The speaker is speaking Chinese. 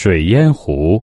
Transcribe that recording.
水烟壶